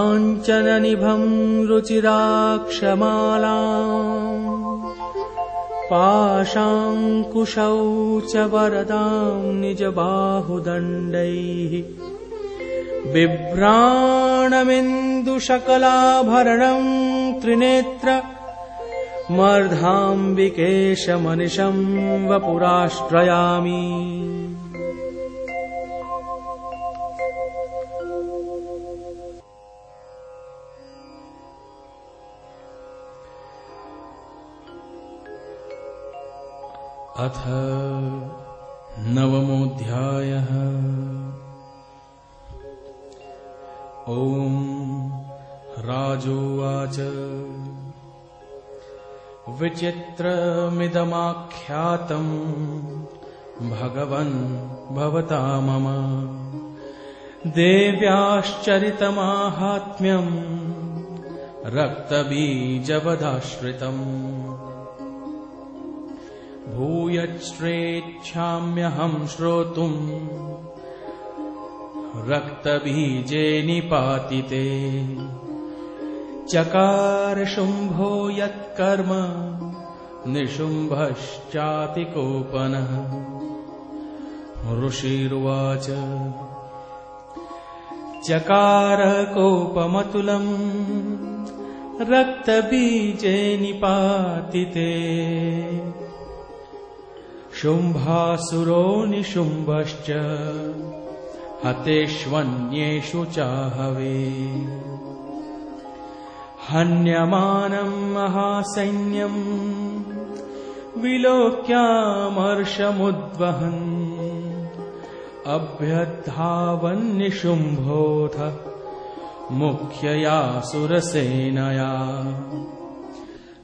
काञ्चननिभम् रुचिराक्षमाला पाशाङ्कुशौ च वरदाम् निजबाहुदण्डैः बिभ्राणमिन्दुशकलाभरणम् त्रिनेत्र मर्धाम्बिकेशमनिशम् वपुराश्रयामि अथ नवमोऽध्यायः। ॐ राजोवाच। विचित्रमिदमाख्यातम् भगवन् भवता मम। देव्याश्चरितमाहात्म्यम् रक्तबीजवदाश्रितम् भूयश्रेच्छाम्यहम् श्रोतुम् रक्तबीजे निपातिते चकारशुम्भो यत्कर्म निशुम्भश्चातिकोपनः। ऋषिरुवाच चकारकोपमतुलम् रक्तबीजे निपातिते शुम्भासुरो निशुम्भश्च हतेष्वन्येषु चाहवे हन्यमानम् महासैन्यम् विलोक्यामर्षमुद्वहन्। अभ्यद्धावन्निशुम्भोऽथ मुख्यया सुरसेनया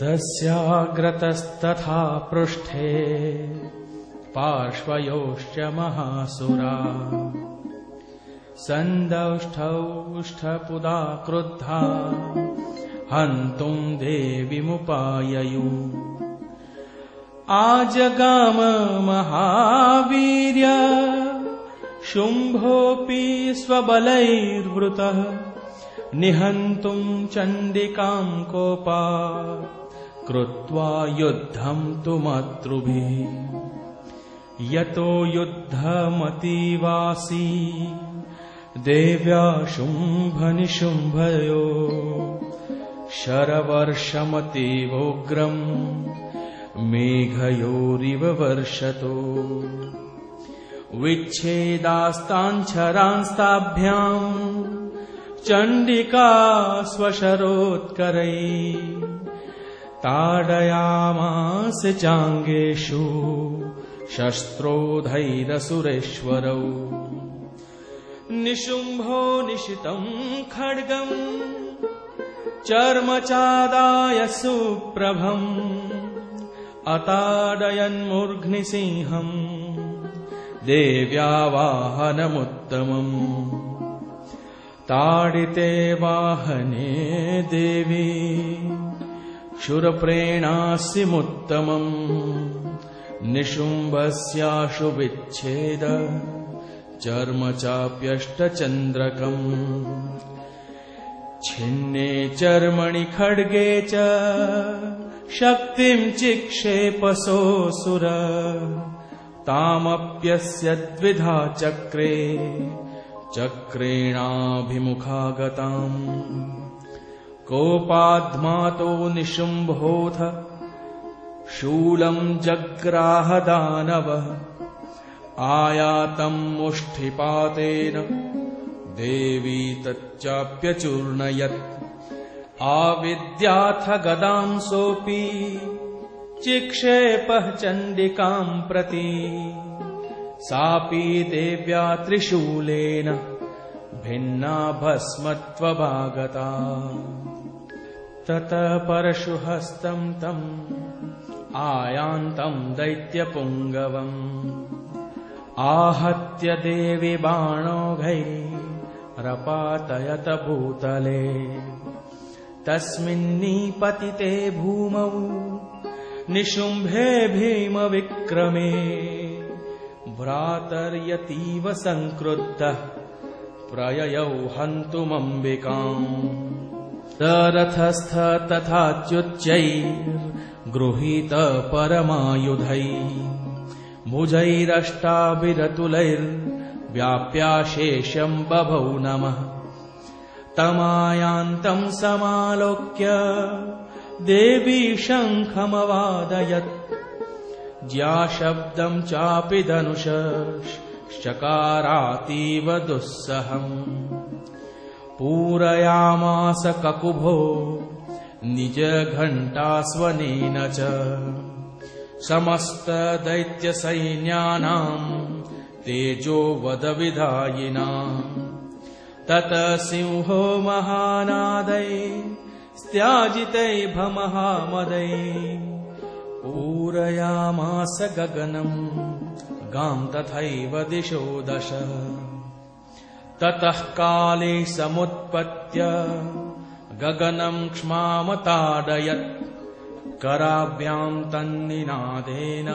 तस्याग्रतस्तथा पृष्ठे पार्श्वयोश्च महासुरा। सन्दौष्ठौष्ठपुदा क्रुद्धा हन्तुम् देवीमुपाययु आजगाम महावीर्य शुम्भोऽपि स्वबलैर्वृतः। निहन्तुम् चण्डिकाम् कोपा। कृत्वा युद्धम् तु मातृभिः यतो युद्धमतीवासी देव्या शुम्भनिशुम्भयो शरवर्षमतीवोग्रम् मेघयोरिव वर्षतो। विच्छेदास्ताञ्छरांस्ताभ्याम् चण्डिका स्वशरोत्करै ताडयामास चाङ्गेषु शस्त्रोधैरसुरेश्वरौ। निशुम्भो निशितम् खड्गम् चर्मचादाय सुप्रभम् अताडयन्मूर्ध्निसिंहम् देव्या वाहनमुत्तमम् ताडिते वाहने देवी क्षुरप्रेणास्यमुत्तमम् निशुम्भस्याशु विच्छेद। चर्म चाप्यष्टचन्द्रकम् छिन्ने चर्मणि खड्गे च। शक्तिम् चिक्षेपसोऽसुर तामप्यस्य द्विधा चक्रे। चक्रेणाभिमुखागताम्। कोपाद्मातो निशुम्भोऽथ शूलम् जग्राहदानवः। आयातम् मुष्ठिपातेन। देवी तच्चाप्यचूर्णयत्। आविद्याथ गदाम् सोऽपि चिक्षेपः चण्डिकाम् प्रति। सापि देव्या त्रिशूलेन भिन्ना भस्मत्वभागता। ततः परशुहस्तम् तम् आयान्तम् दैत्यपुङ्गवम्। आहत्य देवि बाणोघै रपातयत भूतले। तस्मिन्नीपतिते भूमौ निशुम्भे भीमविक्रमे। भ्रातर्यतीव सङ्क्रुद्धः प्रययौ हन्तुमम्बिकाम्। रथस्थ तथाच्युच्चैर्गृहीत परमायुधै। भुजैरष्टाभिरतुलैर्व्याप्याशेषम् बभौ नमः। तमायान्तम् समालोक्य देवी शङ्खमवादयत्। ज्याशब्दम् चापि धनुषश्चकारातीव दुःसहम् पूरयामास ककुभो निजघण्टास्वनेन च समस्तदैत्यसैन्यानाम् तेजोवदविधायिनाम् तत सिंहो महानादै स्त्याजितै भमहामदै। पूरयामास गगनम् गाम् तथैव दिशो दश। ततः काले समुत्पत्य गगनम् क्ष्मामताडयत् कराभ्याम् तन्निनादेन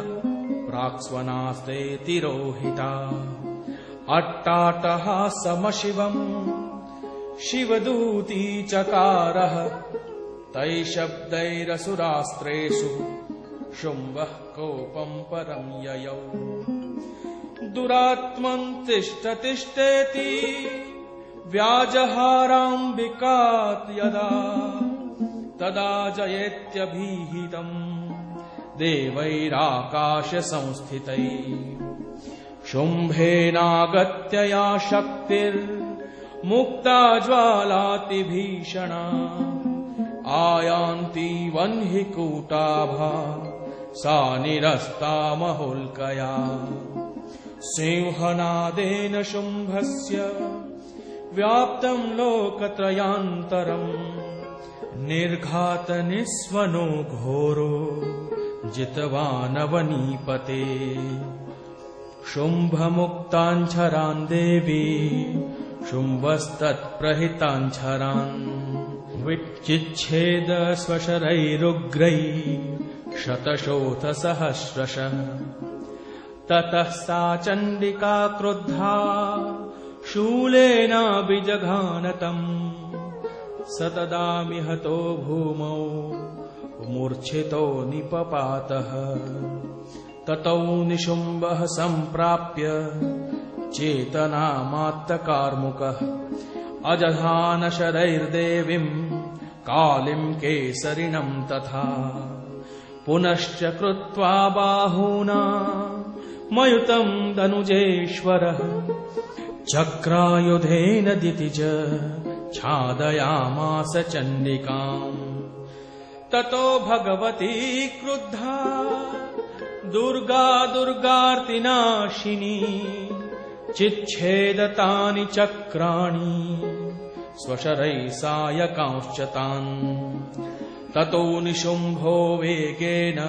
प्राक्स्वनास्ते तिरोहिता। अट्टाटः समशिवम् शिवदूती चकारः। तैः शब्दैरसुरास्त्रेषु शुम्भः कोपम् परम् ययौ। दुरात्मन् तिष्ठतिष्ठेति व्याजहाराम्बिकात् यदा तदा जयेत्यभिहितम् देवैराकाशसंस्थितैः। शुम्भेनागत्यया शक्तिर्मुक्ता ज्वालातिभीषणा आयान्ति वह्नि कूटाभा सा निरस्ता महोल्कया। सिंहनादेन शुम्भस्य व्याप्तम् लोकत्रयान्तरम्। निर्घातनिस्वनो घोरो जितवानवनीपते। शुम्भमुक्ताञ्छरान् देवी शुम्भस्तत्प्रहिताञ्छरान्। विच्चिच्छेद स्वशरैरुग्रै शतशोथसहस्रश। ततः सा चण्डिका क्रुद्धा शूलेनाभिजघानतम् स तदामिहतो भूमौ मूर्च्छितो निपपातः। ततौ निशुम्बः सम्प्राप्य चेतनामात्तकार्मुकः। अजधानशरैर्देवीम् कालिम् केसरिणम् तथा। पुनश्च कृत्वा बाहूना मयुतम् दनुजेश्वरः चक्रायुधेन दितिज छादयामास चण्डिकाम्। ततो भगवती क्रुद्धा दुर्गा दुर्गार्तिनाशिनी चिच्छेदतानि चक्राणि स्वशरैः सायकांश्च तान् ततो निशुम्भो वेगेन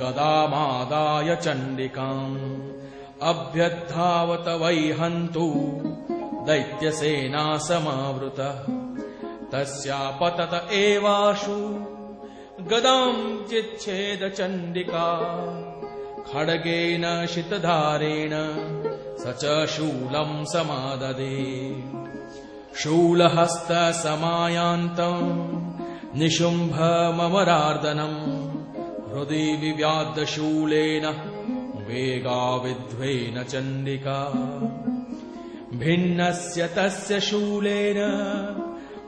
गदामादाय चण्डिकाम् अभ्यद्धावत वै हन्तु दैत्यसेना समावृतः तस्यापतत एवाशु। गदाम् चिच्छेद चण्डिका। खड्गेन शितधारेण स च शूलम् समाददे। शूलहस्तसमायान्तम् निशुम्भमरार्दनम् हृदि विव्याद्दशूलेन वेगाविध्वेन चण्डिका भिन्नस्य तस्य शूलेन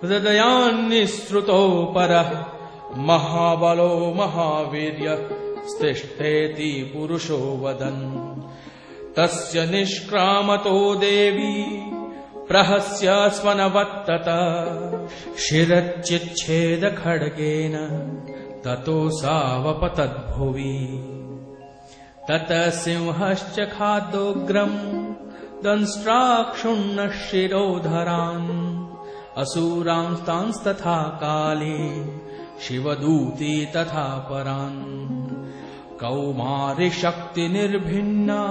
हृदयान्निःसृतो परः महाबलो महावीर्य स्तिष्ठेति पुरुषो वदन्। तस्य निष्क्रामतो देवी प्रहस्य स्वनवत्तत। शिरच्चिच्छेदखड्गेन ततो सावपतद्भुवि तत सिंहश्च खादोग्रम् दंष्ट्राक्षुण्णः शिरोधरान् असूरांस्तांस्तथा काले शिवदूती तथा परान्। कौमारिशक्तिनिर्भिन्ना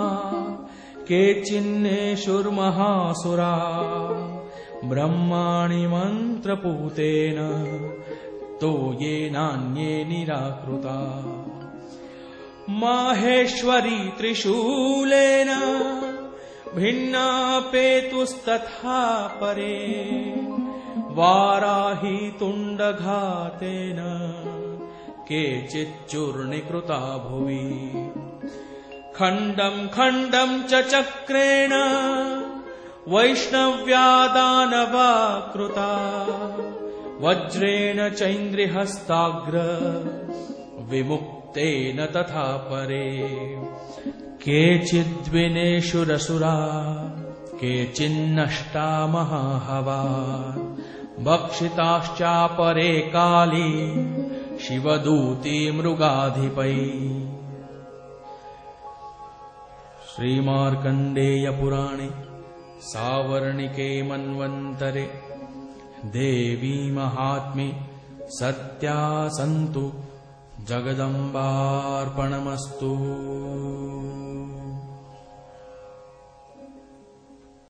केचिन्नेषुर्महासुरा ब्रह्माणि मन्त्रपूतेन तो ये नान्ये निराकृता माहेश्वरी त्रिशूलेन भिन्नापेतुस्तथा परे वाराही तुण्डघातेन केचिच्चूर्णीकृता भुवि। खण्डम् खण्डम् च चक्रेण वैष्णव्यादानवा कृता वज्रेण चैन्द्रिहस्ताग्र विमुक्तेन तथा परे। केचिद्विनेषुरसुरा केचिन्नष्टा महाहवा। भक्षिताश्चापरे काली शिवदूती मृगाधिपै। श्रीमार्कण्डेयपुराणे सावर्णिके मन्वन्तरे देवी महात्मे सत्या सन्तु जगदम्बार्पणमस्तु